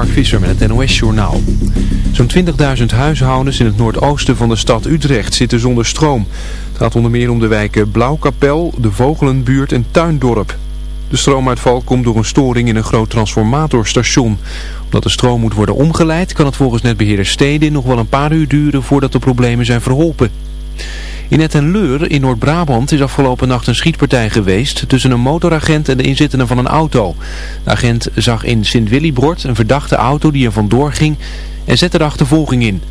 Mark Visser met het NOS-journaal. Zo'n 20.000 huishoudens in het noordoosten van de stad Utrecht zitten zonder stroom. Het gaat onder meer om de wijken Blauwkapel, de Vogelenbuurt en Tuindorp. De stroomuitval komt door een storing in een groot transformatorstation. Omdat de stroom moet worden omgeleid kan het volgens netbeheerder Stedin nog wel een paar uur duren voordat de problemen zijn verholpen. In het en Leur in Noord-Brabant is afgelopen nacht een schietpartij geweest tussen een motoragent en de inzittenden van een auto. De agent zag in Sint-Willibrord een verdachte auto die er vandoor ging en zette de achtervolging in.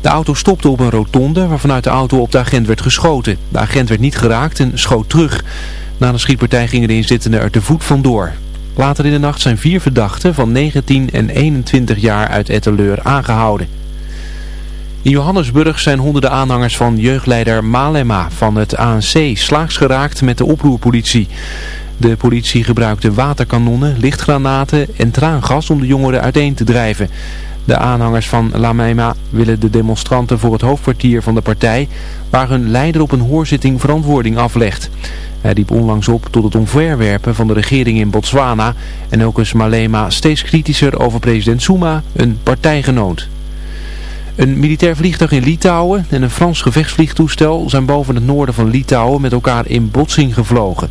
De auto stopte op een rotonde waarvanuit de auto op de agent werd geschoten. De agent werd niet geraakt en schoot terug. Na de schietpartij gingen de inzittenden er te voet vandoor. Later in de nacht zijn vier verdachten van 19 en 21 jaar uit Etteleur aangehouden. In Johannesburg zijn honderden aanhangers van jeugdleider Malema van het ANC slaags geraakt met de oproerpolitie. De politie gebruikte waterkanonnen, lichtgranaten en traangas om de jongeren uiteen te drijven. De aanhangers van Lamema willen de demonstranten voor het hoofdkwartier van de partij, waar hun leider op een hoorzitting verantwoording aflegt. Hij riep onlangs op tot het omverwerpen van de regering in Botswana en ook is Malema steeds kritischer over president Zuma, een partijgenoot. Een militair vliegtuig in Litouwen en een Frans gevechtsvliegtoestel zijn boven het noorden van Litouwen met elkaar in botsing gevlogen.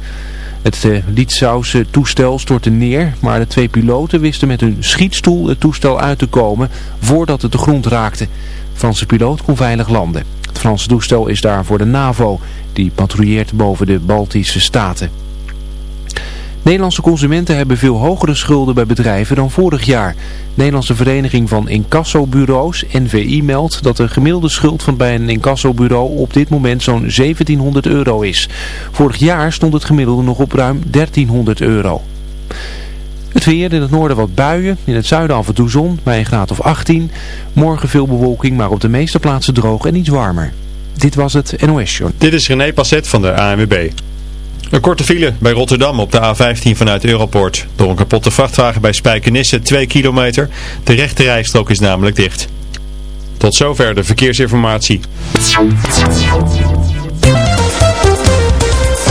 Het uh, Litouwse toestel stortte neer, maar de twee piloten wisten met hun schietstoel het toestel uit te komen voordat het de grond raakte. De Franse piloot kon veilig landen. Het Franse toestel is daar voor de NAVO, die patrouilleert boven de Baltische staten. Nederlandse consumenten hebben veel hogere schulden bij bedrijven dan vorig jaar. Nederlandse Vereniging van Incassobureaus, NVI, meldt dat de gemiddelde schuld van bij een incassobureau op dit moment zo'n 1700 euro is. Vorig jaar stond het gemiddelde nog op ruim 1300 euro. Het weer in het noorden wat buien, in het zuiden af en toe zon bij een graad of 18. Morgen veel bewolking, maar op de meeste plaatsen droog en iets warmer. Dit was het NOS Show. Dit is René Passet van de ANWB. Een korte file bij Rotterdam op de A15 vanuit Europort. Door een kapotte vrachtwagen bij Spijkenisse 2 kilometer. De rechte rijstrook is namelijk dicht. Tot zover de verkeersinformatie.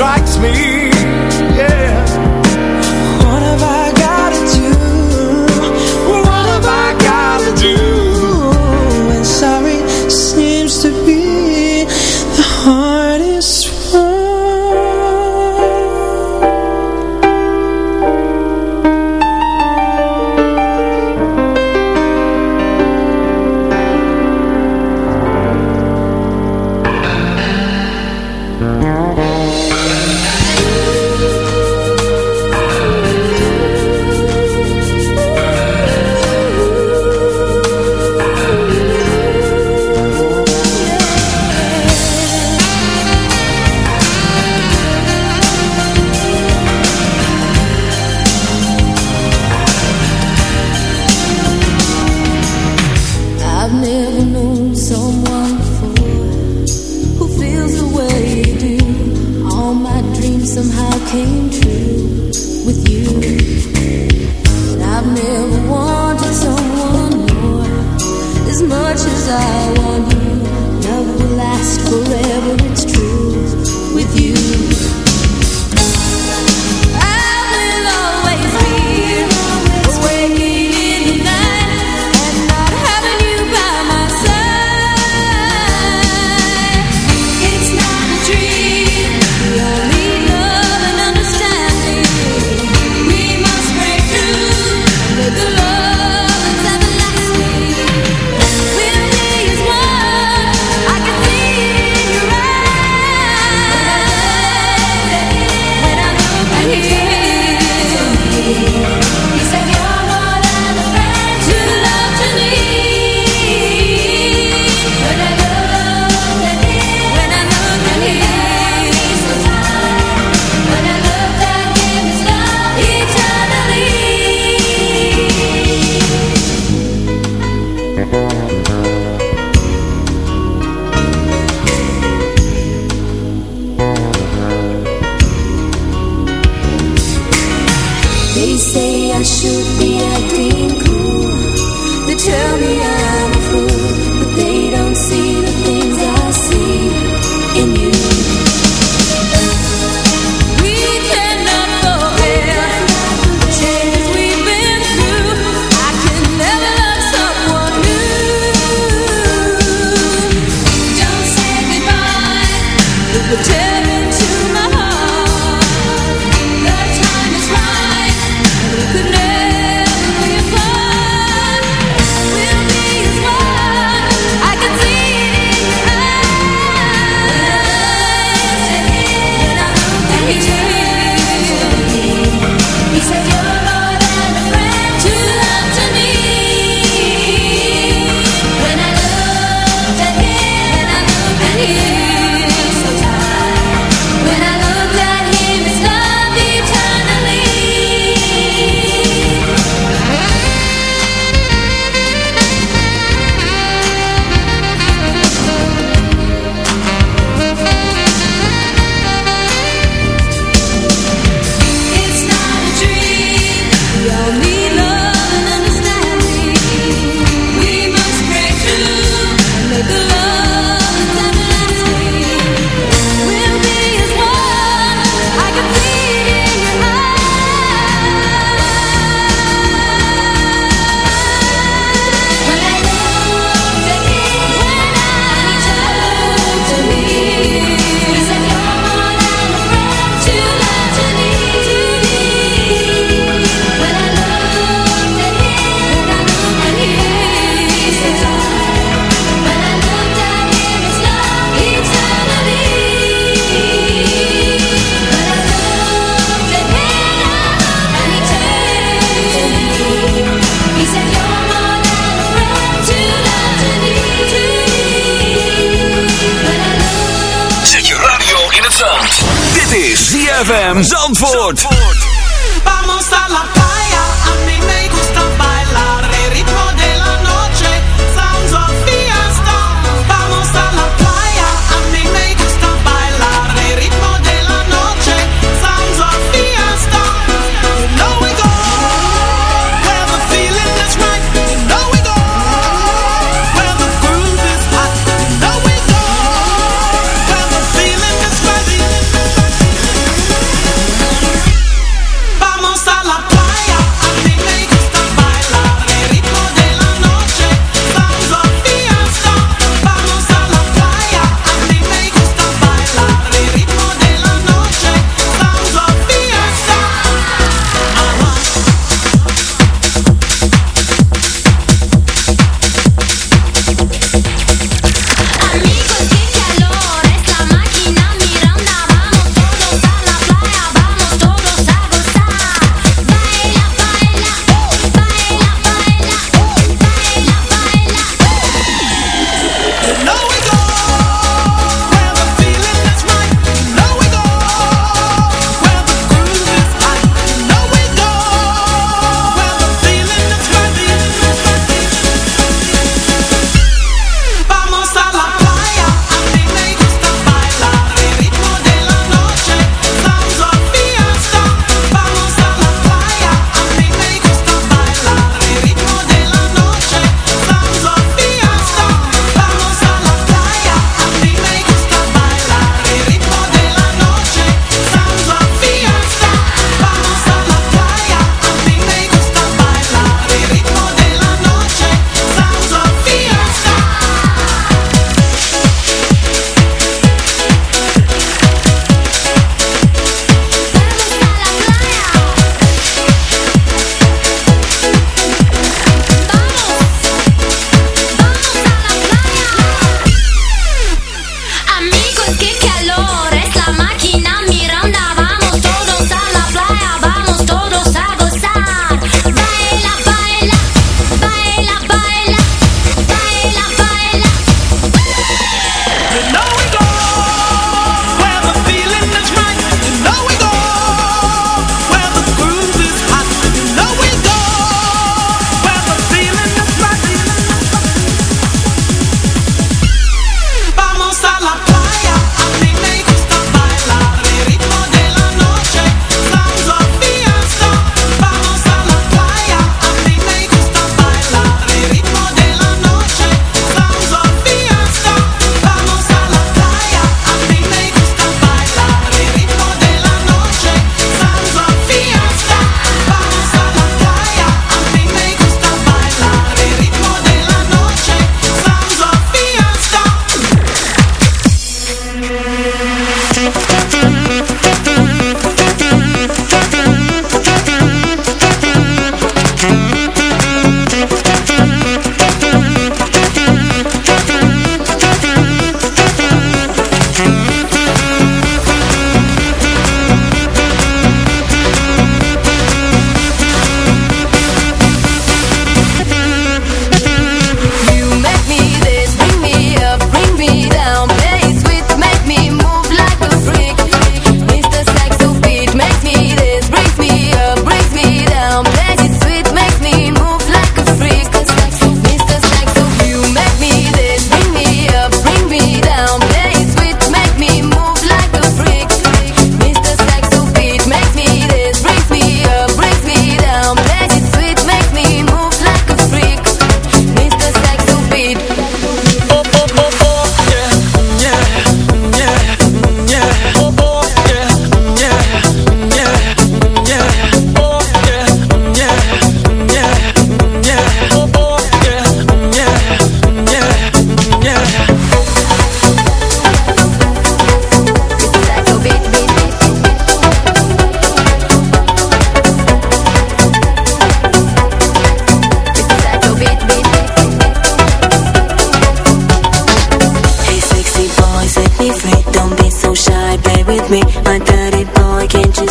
Strikes me?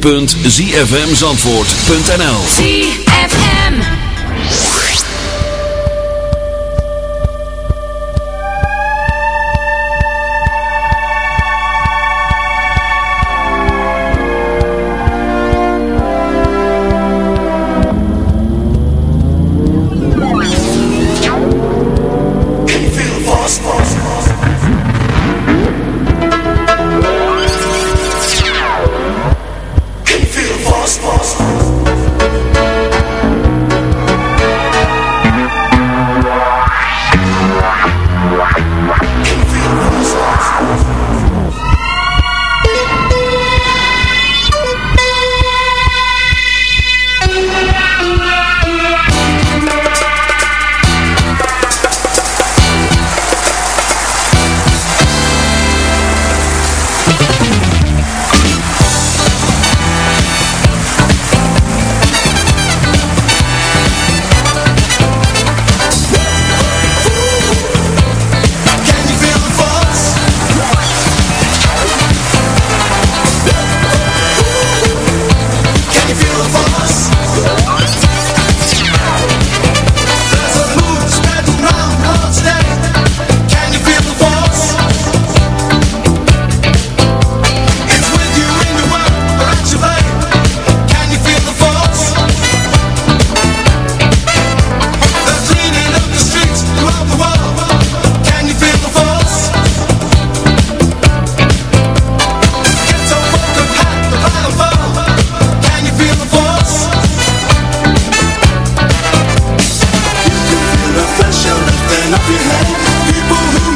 www.zfmzandvoort.nl ZFM.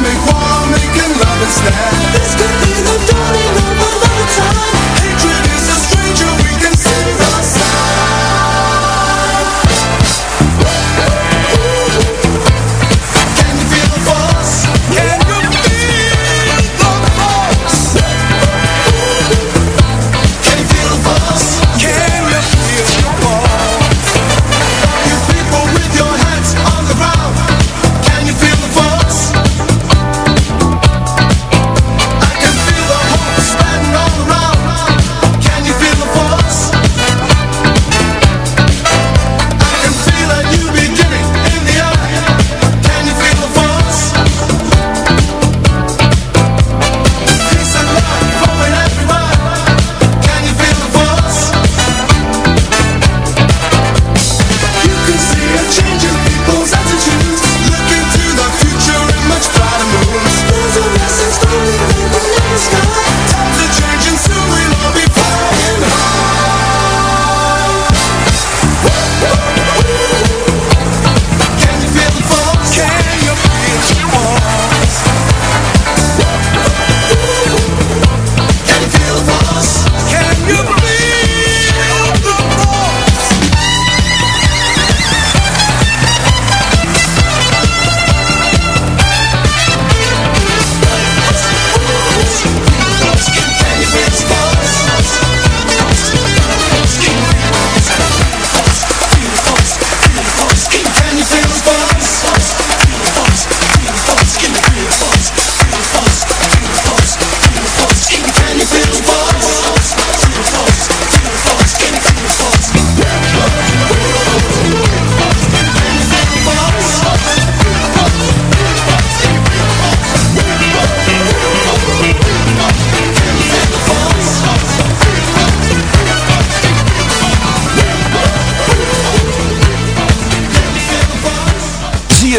make war, making love instead?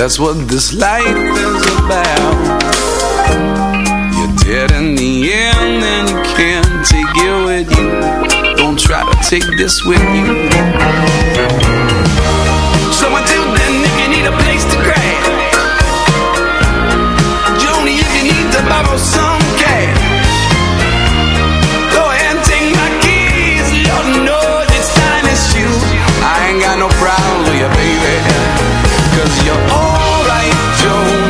That's what this life is about. You're dead in the end, and you can't take it with you. Don't try to take this with you. So until then, if you need a place to crash, Joni, if you need to borrow some cash. I ain't got no problem with you, baby, cause you're alright, Joni,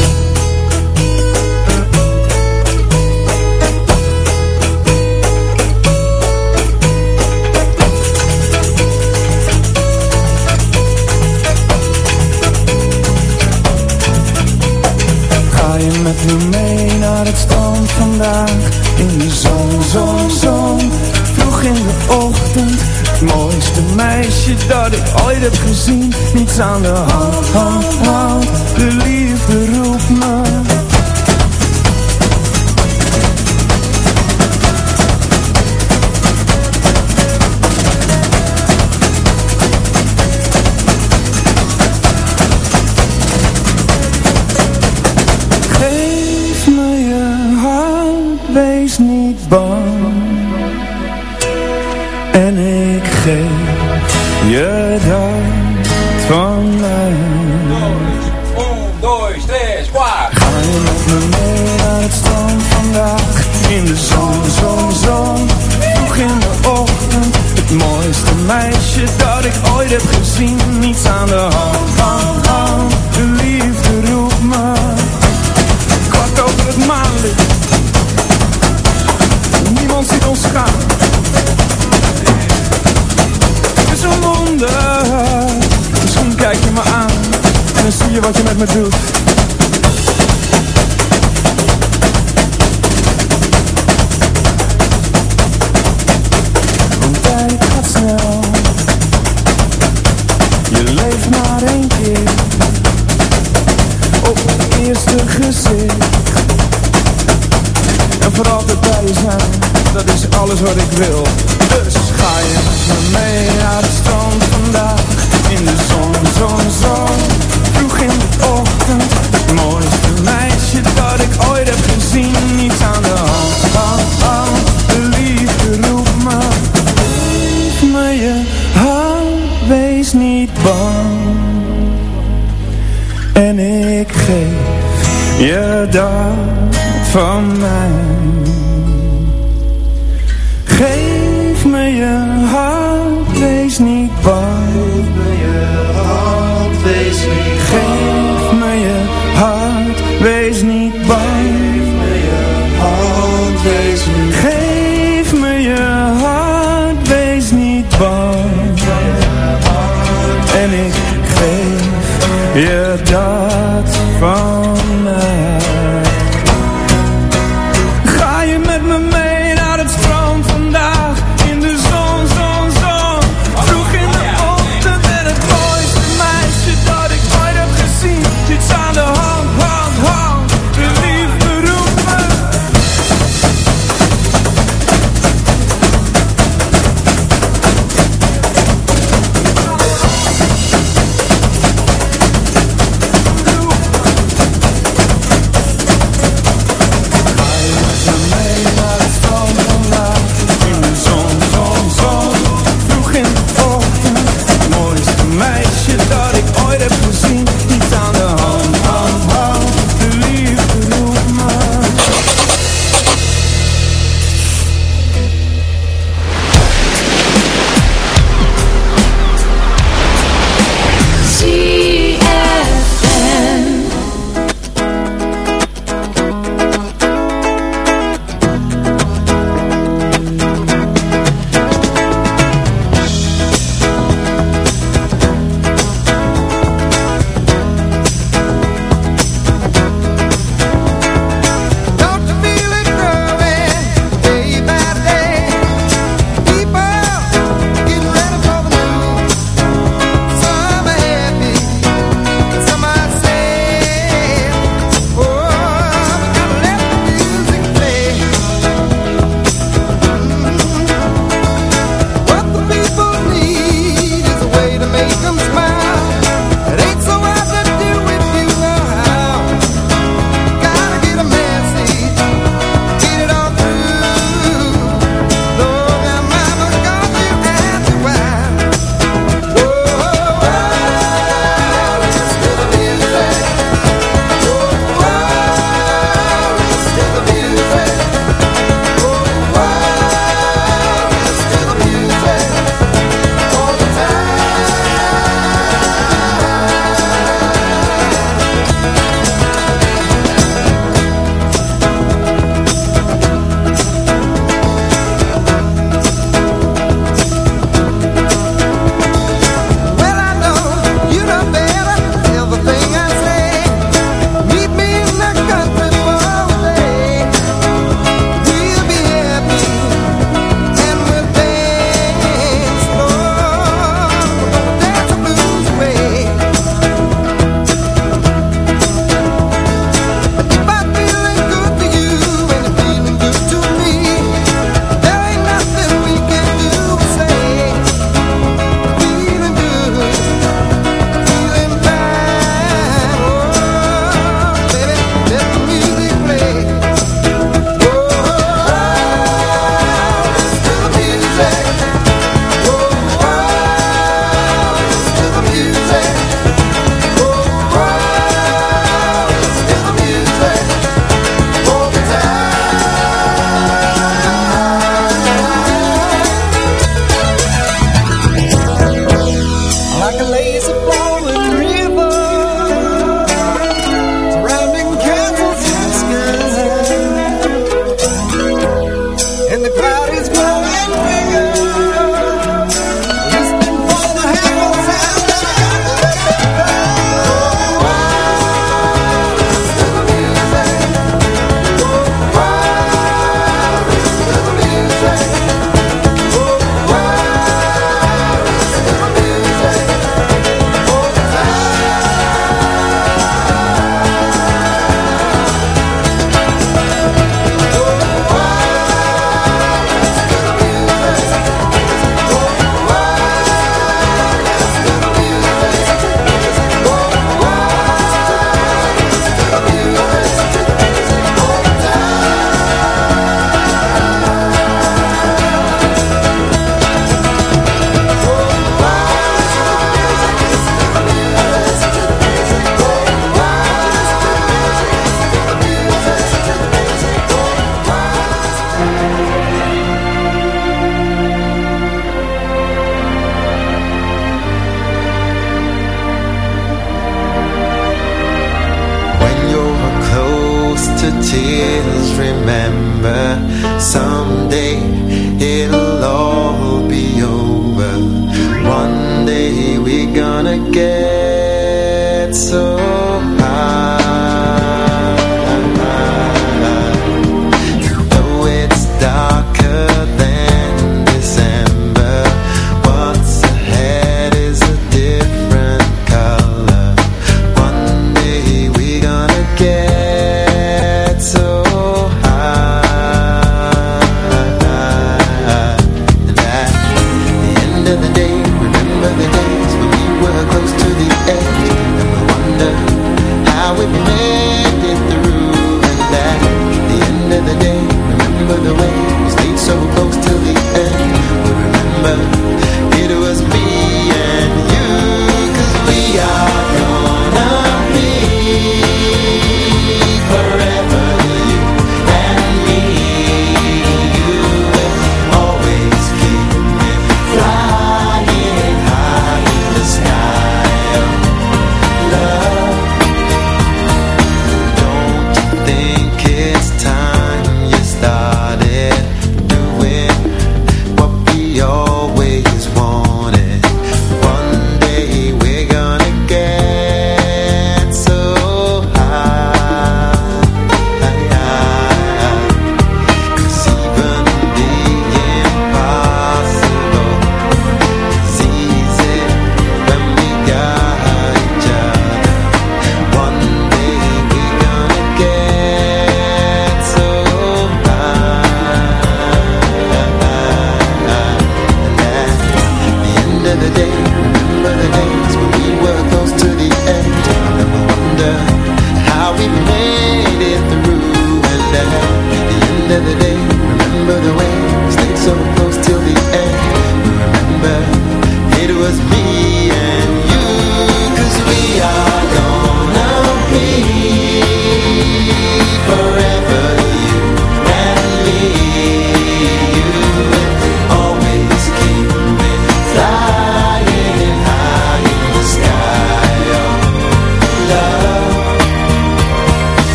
长得好。丑 I do.